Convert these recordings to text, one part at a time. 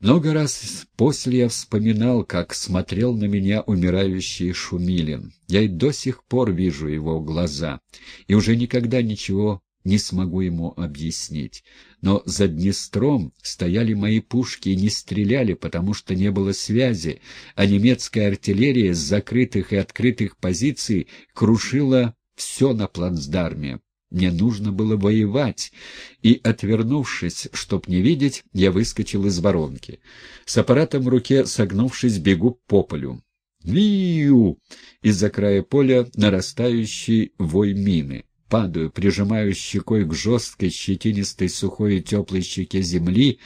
Много раз после я вспоминал, как смотрел на меня умирающий Шумилин. Я и до сих пор вижу его глаза, и уже никогда ничего не смогу ему объяснить. Но за Днестром стояли мои пушки и не стреляли, потому что не было связи, а немецкая артиллерия с закрытых и открытых позиций крушила все на плацдарме. Мне нужно было воевать, и, отвернувшись, чтоб не видеть, я выскочил из воронки. С аппаратом в руке, согнувшись, бегу по полю. Вию! Из-за края поля нарастающий вой мины. Падаю, прижимаю щекой к жесткой, щетинистой, сухой и теплой щеке земли.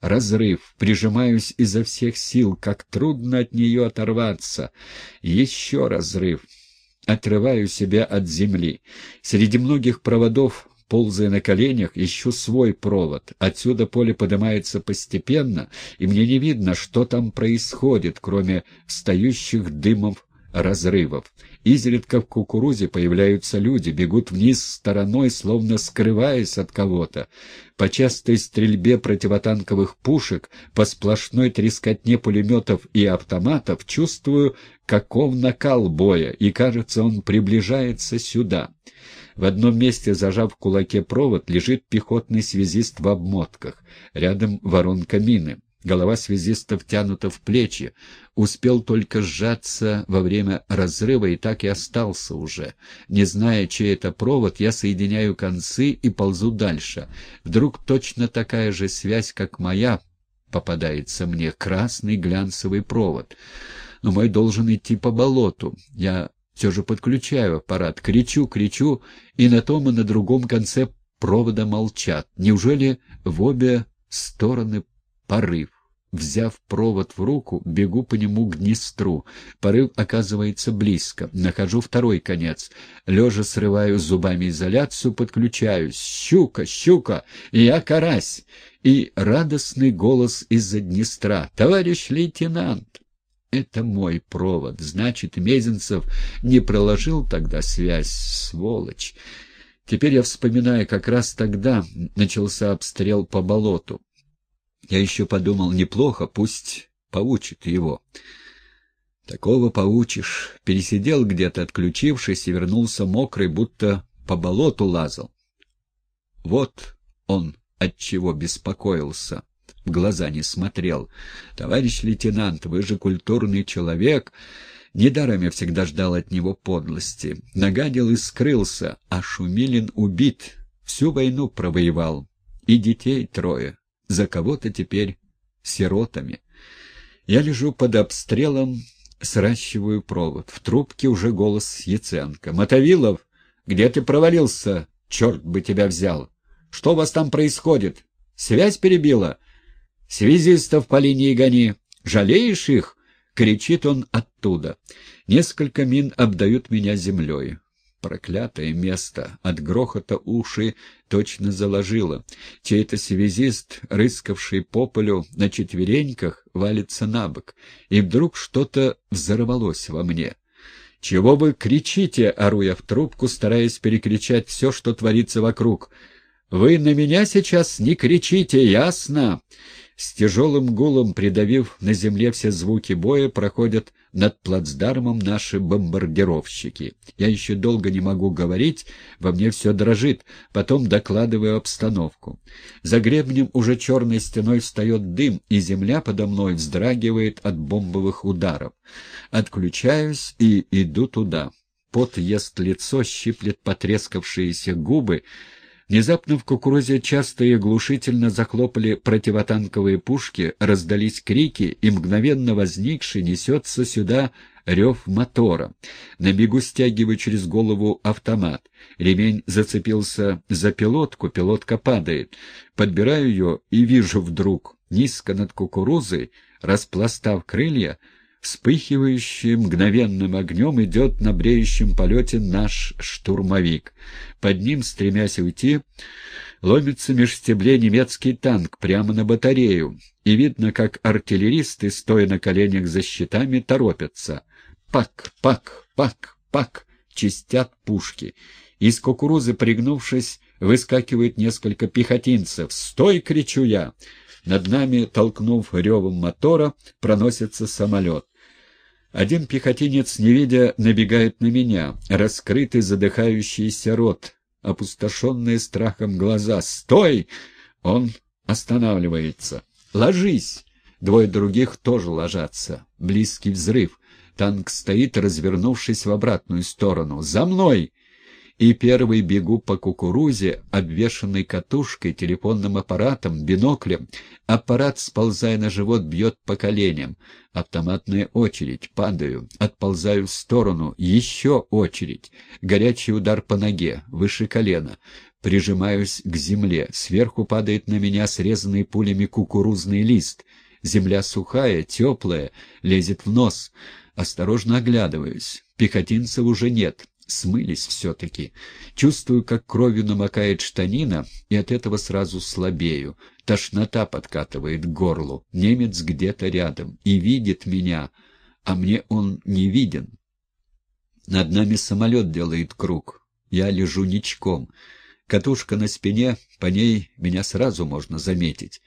Разрыв. Прижимаюсь изо всех сил, как трудно от нее оторваться. Еще разрыв отрываю себя от земли. Среди многих проводов, ползая на коленях, ищу свой провод. Отсюда поле поднимается постепенно, и мне не видно, что там происходит, кроме встающих дымов разрывов. Изредка в кукурузе появляются люди, бегут вниз стороной, словно скрываясь от кого-то. По частой стрельбе противотанковых пушек, по сплошной трескотне пулеметов и автоматов чувствую, каков накал боя, и, кажется, он приближается сюда. В одном месте, зажав в кулаке провод, лежит пехотный связист в обмотках. Рядом воронка мины. Голова связиста втянута в плечи. Успел только сжаться во время разрыва и так и остался уже. Не зная, чей это провод, я соединяю концы и ползу дальше. Вдруг точно такая же связь, как моя, попадается мне. Красный глянцевый провод. Но мой должен идти по болоту. Я все же подключаю аппарат, кричу, кричу, и на том и на другом конце провода молчат. Неужели в обе стороны порыв. Взяв провод в руку, бегу по нему к Днестру. Порыв оказывается близко. Нахожу второй конец. Лежа срываю зубами изоляцию, подключаюсь. «Щука! Щука! Я карась!» И радостный голос из-за Днестра. «Товарищ лейтенант!» Это мой провод. Значит, Мезенцев не проложил тогда связь, сволочь. Теперь я вспоминаю, как раз тогда начался обстрел по болоту. Я еще подумал, неплохо, пусть поучит его. Такого поучишь. Пересидел где-то, отключившись, и вернулся мокрый, будто по болоту лазал. Вот он от чего беспокоился. В глаза не смотрел. «Товарищ лейтенант, вы же культурный человек». Недаром я всегда ждал от него подлости. Нагадил и скрылся, а Шумилин убит. Всю войну провоевал. И детей трое за кого-то теперь сиротами. Я лежу под обстрелом, сращиваю провод. В трубке уже голос Яценко. «Мотовилов, где ты провалился? Черт бы тебя взял! Что у вас там происходит? Связь перебила? Связистов по линии гони. Жалеешь их?» — кричит он оттуда. Несколько мин обдают меня землей. Проклятое место! От грохота уши точно заложило. Чей-то связист, рыскавший по полю на четвереньках, валится на бок. И вдруг что-то взорвалось во мне. «Чего вы кричите?» — ору я в трубку, стараясь перекричать все, что творится вокруг. «Вы на меня сейчас не кричите, ясно?» С тяжелым гулом, придавив на земле все звуки боя, проходят над плацдармом наши бомбардировщики. Я еще долго не могу говорить, во мне все дрожит, потом докладываю обстановку. За гребнем уже черной стеной встает дым, и земля подо мной вздрагивает от бомбовых ударов. Отключаюсь и иду туда. Пот ест лицо, щиплет потрескавшиеся губы, Внезапно в кукурузе часто и оглушительно захлопали противотанковые пушки, раздались крики, и мгновенно возникший несется сюда рев мотора. На бегу стягиваю через голову автомат. Ремень зацепился за пилотку, пилотка падает. Подбираю ее и вижу вдруг, низко над кукурузой, распластав крылья, Вспыхивающий мгновенным огнем идет на бреющем полете наш штурмовик. Под ним, стремясь уйти, ломится меж стеблей немецкий танк прямо на батарею, и видно, как артиллеристы, стоя на коленях за щитами, торопятся. Пак, пак, пак, пак, чистят пушки. Из кукурузы, пригнувшись, выскакивают несколько пехотинцев. «Стой!» — кричу я. Над нами, толкнув ревом мотора, проносится самолет. Один пехотинец, не видя, набегает на меня. Раскрытый задыхающийся рот, опустошенные страхом глаза. «Стой!» Он останавливается. «Ложись!» Двое других тоже ложатся. Близкий взрыв. Танк стоит, развернувшись в обратную сторону. «За мной!» И первый бегу по кукурузе, обвешанной катушкой, телефонным аппаратом, биноклем. Аппарат, сползая на живот, бьет по коленям. Автоматная очередь. Падаю. Отползаю в сторону. Еще очередь. Горячий удар по ноге. Выше колена. Прижимаюсь к земле. Сверху падает на меня срезанный пулями кукурузный лист. Земля сухая, теплая, лезет в нос. Осторожно оглядываюсь. Пехотинцев уже нет смылись все-таки. Чувствую, как кровью намокает штанина, и от этого сразу слабею. Тошнота подкатывает к горлу. Немец где-то рядом и видит меня, а мне он не виден. Над нами самолет делает круг. Я лежу ничком. Катушка на спине, по ней меня сразу можно заметить.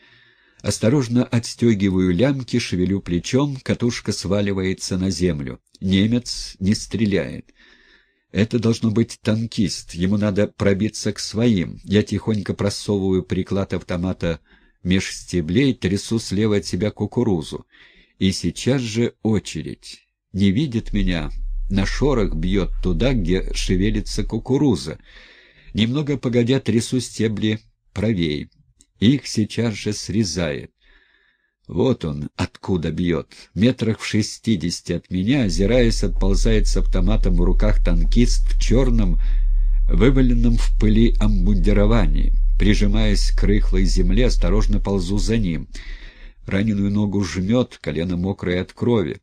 Осторожно отстегиваю лямки, шевелю плечом, катушка сваливается на землю. Немец не стреляет. Это должно быть танкист, ему надо пробиться к своим. Я тихонько просовываю приклад автомата меж стеблей, трясу слева от себя кукурузу. И сейчас же очередь. Не видит меня, на шорох бьет туда, где шевелится кукуруза. Немного погодя трясу стебли правей. Их сейчас же срезает. Вот он, откуда бьет. Метрах в шестидесяти от меня, озираясь, отползает с автоматом в руках танкист в черном, вываленном в пыли амбундировании. Прижимаясь к рыхлой земле, осторожно ползу за ним. Раненую ногу жмет, колено мокрое от крови.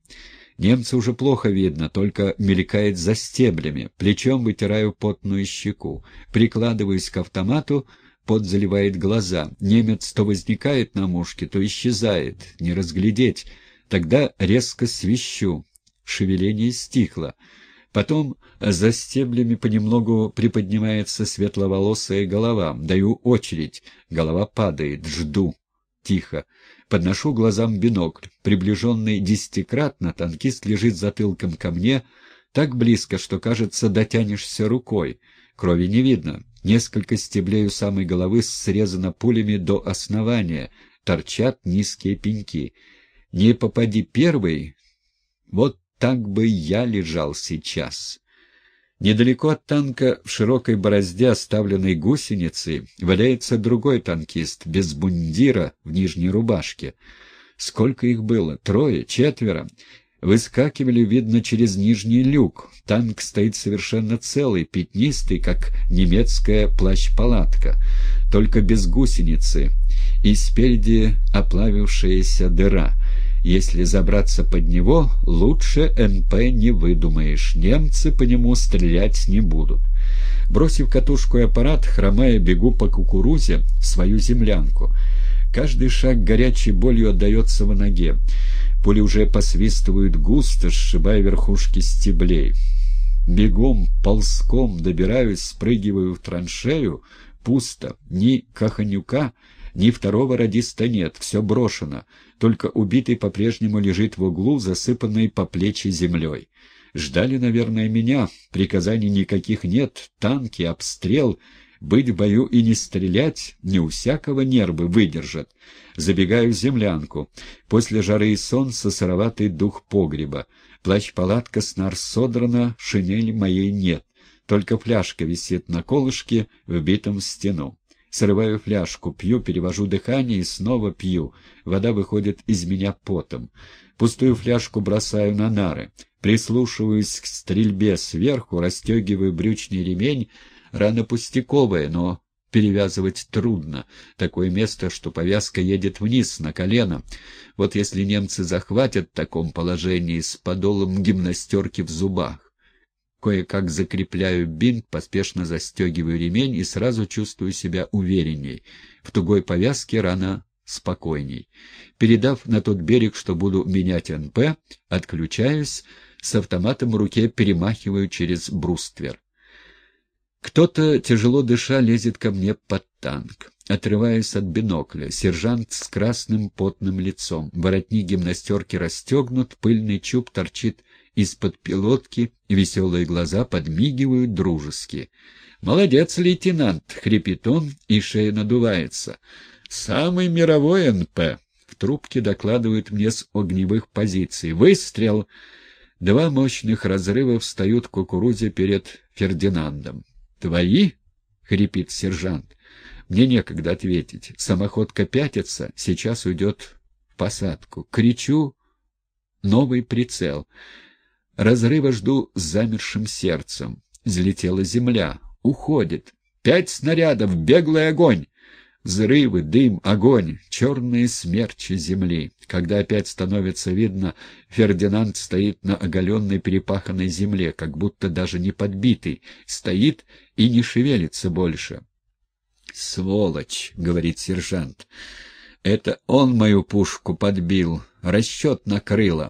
Немца уже плохо видно, только мелькает за стеблями. Плечом вытираю потную щеку. Прикладываюсь к автомату — Пот заливает глаза. Немец то возникает на мушке, то исчезает. Не разглядеть. Тогда резко свищу. Шевеление стихло. Потом за стеблями понемногу приподнимается светловолосая голова. Даю очередь. Голова падает. Жду. Тихо. Подношу глазам бинокль. Приближенный десятикратно, танкист лежит затылком ко мне, так близко, что, кажется, дотянешься рукой. Крови не видно. Несколько стеблей у самой головы срезано пулями до основания, торчат низкие пеньки. Не попади первый, вот так бы я лежал сейчас. Недалеко от танка, в широкой борозде, оставленной гусеницей, валяется другой танкист, без бундира, в нижней рубашке. Сколько их было? Трое? Четверо? Выскакивали, видно, через нижний люк. Танк стоит совершенно целый, пятнистый, как немецкая плащ-палатка, только без гусеницы, и спереди оплавившаяся дыра. Если забраться под него, лучше НП не выдумаешь, немцы по нему стрелять не будут. Бросив катушку и аппарат, хромая, бегу по кукурузе в свою землянку. Каждый шаг горячей болью отдается в ноге. Пули уже посвистывают густо, сшибая верхушки стеблей. Бегом, ползком добираюсь, спрыгиваю в траншею. Пусто. Ни Каханюка, ни второго радиста нет. Все брошено. Только убитый по-прежнему лежит в углу, засыпанный по плечи землей. Ждали, наверное, меня. Приказаний никаких нет. Танки, обстрел — быть в бою и не стрелять не у всякого нервы выдержат. Забегаю в землянку. После жары и солнца сыроватый дух погреба. Плащ-палатка снар содрана, шинели моей нет. Только фляжка висит на колышке, вбитом в стену. Срываю фляжку, пью, перевожу дыхание и снова пью. Вода выходит из меня потом. Пустую фляжку бросаю на нары. Прислушиваюсь к стрельбе сверху, расстегиваю брючный ремень, Рана пустяковая, но перевязывать трудно. Такое место, что повязка едет вниз, на колено. Вот если немцы захватят в таком положении с подолом гимнастерки в зубах. Кое-как закрепляю бинт, поспешно застегиваю ремень и сразу чувствую себя уверенней. В тугой повязке рана спокойней. Передав на тот берег, что буду менять НП, отключаюсь, с автоматом в руке перемахиваю через бруствер. Кто-то, тяжело дыша, лезет ко мне под танк. отрываясь от бинокля. Сержант с красным потным лицом. Воротник гимнастерки расстегнут, пыльный чуб торчит из-под пилотки, веселые глаза подмигивают дружески. «Молодец, лейтенант!» — хрипит он, и шея надувается. «Самый мировой НП!» В трубке докладывают мне с огневых позиций. «Выстрел!» Два мощных разрыва встают кукурузе перед Фердинандом. «Твои?» — хрипит сержант. Мне некогда ответить. Самоходка пятится, сейчас уйдет в посадку. Кричу «Новый прицел!» Разрыва жду с замершим сердцем. Взлетела земля. Уходит. Пять снарядов, беглый огонь. Взрывы, дым, огонь, черные смерчи земли. Когда опять становится видно, Фердинанд стоит на оголенной перепаханной земле, как будто даже не подбитый, стоит и не шевелится больше. «Сволочь!» — говорит сержант. «Это он мою пушку подбил, расчет накрыло.